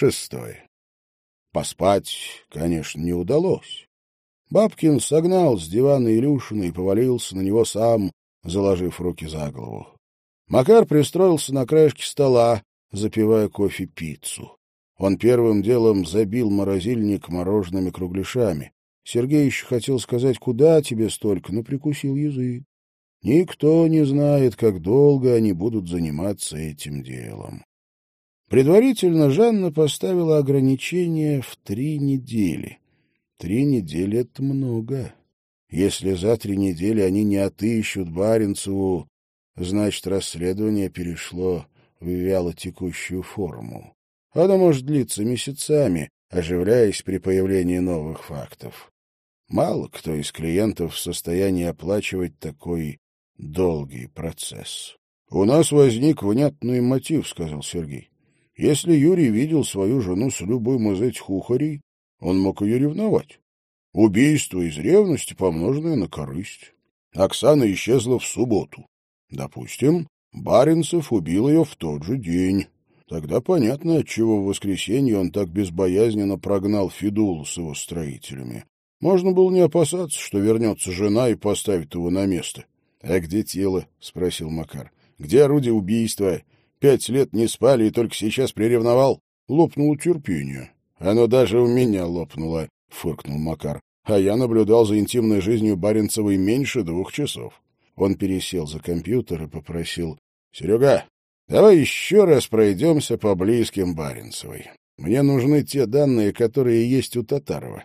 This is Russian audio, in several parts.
Шестое. Поспать, конечно, не удалось. Бабкин согнал с дивана Илюшина и повалился на него сам, заложив руки за голову. Макар пристроился на краешке стола, запивая кофе-пиццу. Он первым делом забил морозильник морожеными кругляшами. Сергей еще хотел сказать, куда тебе столько, но прикусил язык. Никто не знает, как долго они будут заниматься этим делом. Предварительно Жанна поставила ограничение в три недели. Три недели — это много. Если за три недели они не отыщут Баренцеву, значит, расследование перешло в вяло текущую форму. Оно может длиться месяцами, оживляясь при появлении новых фактов. Мало кто из клиентов в состоянии оплачивать такой долгий процесс. — У нас возник внятный мотив, — сказал Сергей. — Если Юрий видел свою жену с любым из этих ухарей, он мог ее ревновать. Убийство из ревности, помноженное на корысть. Оксана исчезла в субботу. Допустим, Баренцев убил ее в тот же день. Тогда понятно, отчего в воскресенье он так безбоязненно прогнал Федулу с его строителями. Можно было не опасаться, что вернется жена и поставит его на место. — А где тело? — спросил Макар. — Где орудие убийства? Пять лет не спали и только сейчас приревновал. Лопнуло терпение. Оно даже у меня лопнуло, — фыркнул Макар. А я наблюдал за интимной жизнью Баренцевой меньше двух часов. Он пересел за компьютер и попросил. — Серега, давай еще раз пройдемся по близким Баренцевой. Мне нужны те данные, которые есть у Татарова.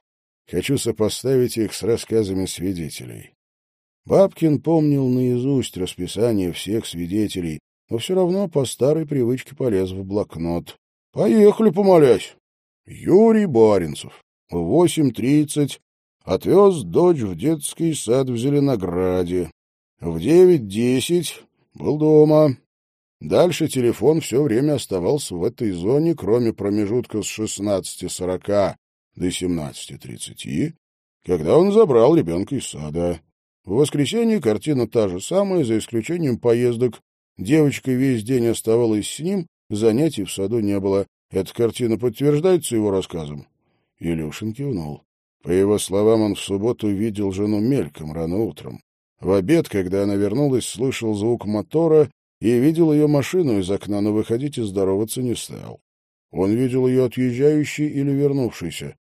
Хочу сопоставить их с рассказами свидетелей. Бабкин помнил наизусть расписание всех свидетелей, но все равно по старой привычке полез в блокнот. — Поехали, помолясь. Юрий Баринцев. В восемь тридцать отвез дочь в детский сад в Зеленограде. В девять десять был дома. Дальше телефон все время оставался в этой зоне, кроме промежутка с шестнадцати сорока до семнадцати тридцати, когда он забрал ребенка из сада. В воскресенье картина та же самая, за исключением поездок. Девочка весь день оставалась с ним, занятий в саду не было. Эта картина подтверждается его рассказом? Илюшин кивнул. По его словам, он в субботу видел жену мельком рано утром. В обед, когда она вернулась, слышал звук мотора и видел ее машину из окна, но выходить и здороваться не стал. Он видел ее отъезжающей или вернувшейся.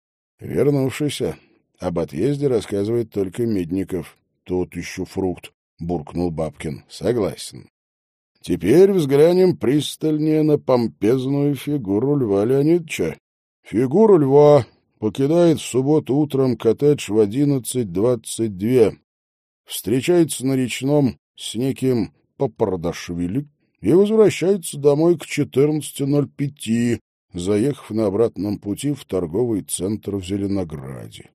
Вернувшейся. Об отъезде рассказывает только Медников. Тот еще фрукт, — буркнул Бабкин. — Согласен. Теперь взглянем пристальнее на помпезную фигуру Льва Леонидовича. Фигуру Льва покидает в субботу утром коттедж в одиннадцать двадцать две. Встречается на речном с неким Папардашвили и возвращается домой к четырнадцати ноль пяти, заехав на обратном пути в торговый центр в Зеленограде.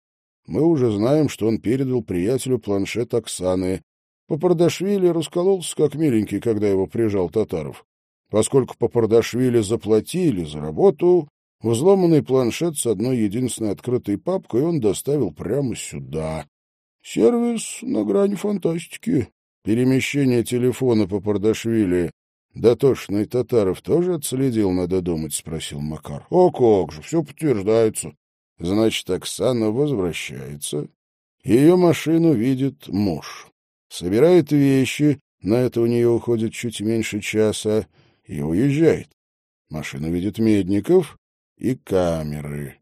Мы уже знаем, что он передал приятелю планшет Оксаны. Папардашвили раскололся как миленький, когда его прижал Татаров. Поскольку Папардашвили заплатили за работу, взломанный планшет с одной единственной открытой папкой он доставил прямо сюда. Сервис на грани фантастики. Перемещение телефона Папардашвили Дотошный Татаров тоже отследил, надо думать, — спросил Макар. — О, как же, все подтверждается. Значит, Оксана возвращается. Ее машину видит муж. Собирает вещи, на это у нее уходит чуть меньше часа, и уезжает. Машину видит Медников и камеры.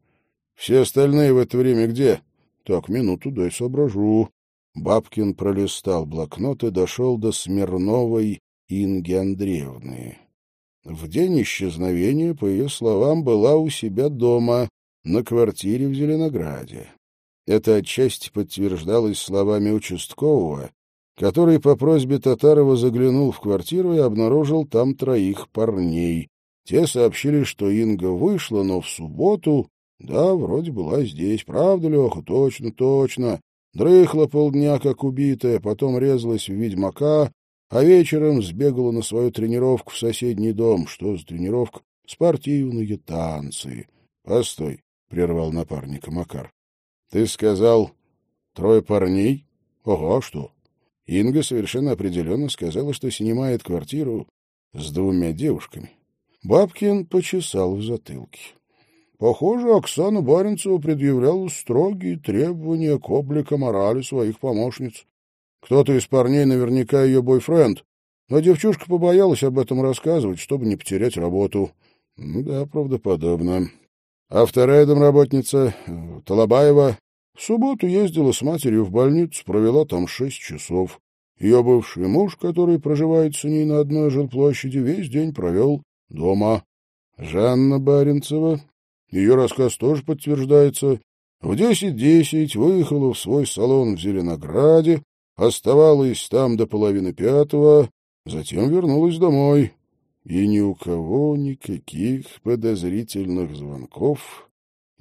Все остальные в это время где? Так, минуту, дай соображу. Бабкин пролистал блокнот и дошел до Смирновой Инги Андреевны. В день исчезновения, по ее словам, была у себя дома, на квартире в Зеленограде. Это отчасти подтверждалось словами участкового, который по просьбе Татарова заглянул в квартиру и обнаружил там троих парней. Те сообщили, что Инга вышла, но в субботу... Да, вроде была здесь. Правда, Леха? Точно, точно. Дрыхла полдня, как убитая, потом резалась в ведьмака, а вечером сбегала на свою тренировку в соседний дом. Что за тренировка? Спортивные танцы. Постой, прервал напарника Макар. Ты сказал трое парней? Ого, а что? Инга совершенно определенно сказала, что снимает квартиру с двумя девушками. Бабкин почесал в затылке. Похоже, Оксана Баренцева предъявляла строгие требования к облику морали своих помощниц. Кто-то из парней наверняка ее бойфренд, но девчушка побоялась об этом рассказывать, чтобы не потерять работу. Да, правдоподобно. А вторая домработница, э, Талабаева, в субботу ездила с матерью в больницу, провела там шесть часов. Ее бывший муж, который проживает с ней на одной жилплощади, весь день провел дома. Жанна Баренцева. Ее рассказ тоже подтверждается. В десять-десять выехала в свой салон в Зеленограде, оставалась там до половины пятого, затем вернулась домой. И ни у кого никаких подозрительных звонков,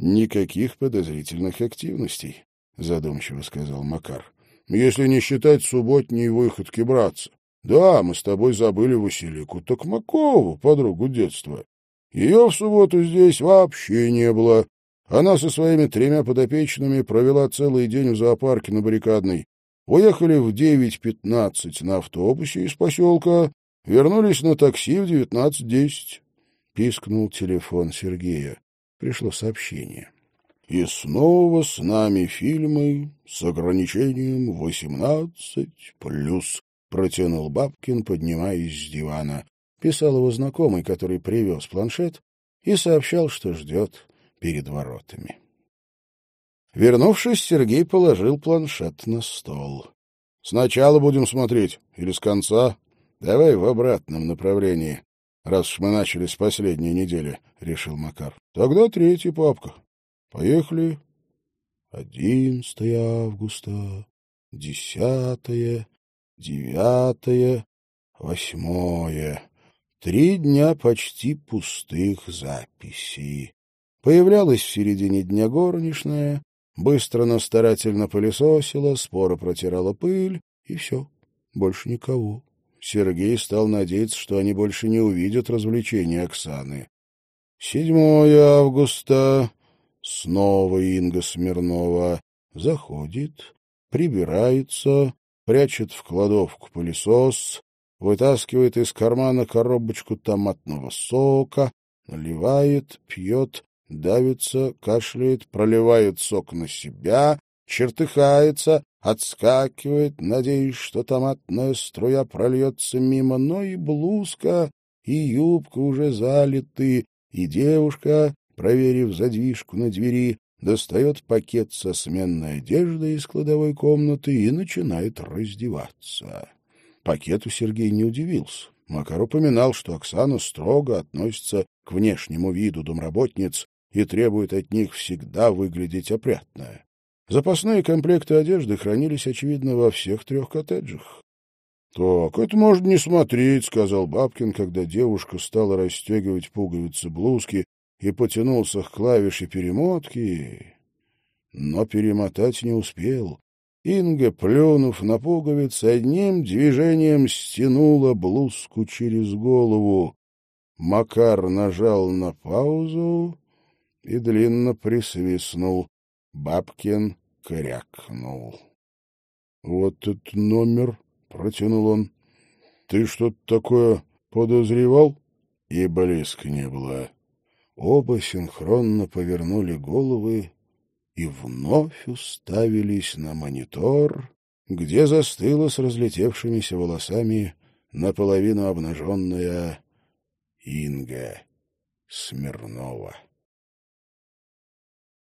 никаких подозрительных активностей, — задумчиво сказал Макар. — Если не считать субботней выходки братца. Да, мы с тобой забыли Василику Токмакову, подругу детства. Ее в субботу здесь вообще не было. Она со своими тремя подопечными провела целый день в зоопарке на Баррикадной. Уехали в 9.15 на автобусе из поселка, вернулись на такси в 19.10. Пискнул телефон Сергея. Пришло сообщение. И снова с нами фильмы с ограничением 18+, протянул Бабкин, поднимаясь с дивана. Писал его знакомый, который привез планшет и сообщал, что ждет перед воротами. Вернувшись, Сергей положил планшет на стол. — Сначала будем смотреть или с конца? Давай в обратном направлении, раз уж мы начали с последней недели, — решил Макар. — Тогда третий, папка. Поехали. Одиннадцатое августа, десятое, девятое, восьмое. Три дня почти пустых записей. Появлялась в середине дня горничная, быстро, но старательно пылесосила, споро протирала пыль, и все, больше никого. Сергей стал надеяться, что они больше не увидят развлечения Оксаны. Седьмое августа. Снова Инга Смирнова заходит, прибирается, прячет в кладовку пылесос, вытаскивает из кармана коробочку томатного сока, наливает, пьет, давится, кашляет, проливает сок на себя, чертыхается, отскакивает, надеясь, что томатная струя прольется мимо, но и блузка, и юбка уже залиты, и девушка, проверив задвижку на двери, достает пакет со сменной одеждой из кладовой комнаты и начинает раздеваться. Пакету Сергей не удивился. Макар упоминал, что Оксана строго относится к внешнему виду домработниц и требует от них всегда выглядеть опрятно. Запасные комплекты одежды хранились, очевидно, во всех трех коттеджах. — Так, это можно не смотреть, — сказал Бабкин, когда девушка стала расстегивать пуговицы блузки и потянулся к клавише перемотки, но перемотать не успел. Инга, плюнув на пуговицы, одним движением стянула блузку через голову. Макар нажал на паузу и длинно присвистнул. Бабкин крякнул. — Вот этот номер, — протянул он. — Ты что-то такое подозревал? И близко не было. Оба синхронно повернули головы и вновь уставились на монитор, где застыла с разлетевшимися волосами наполовину обнаженная Инга Смирнова.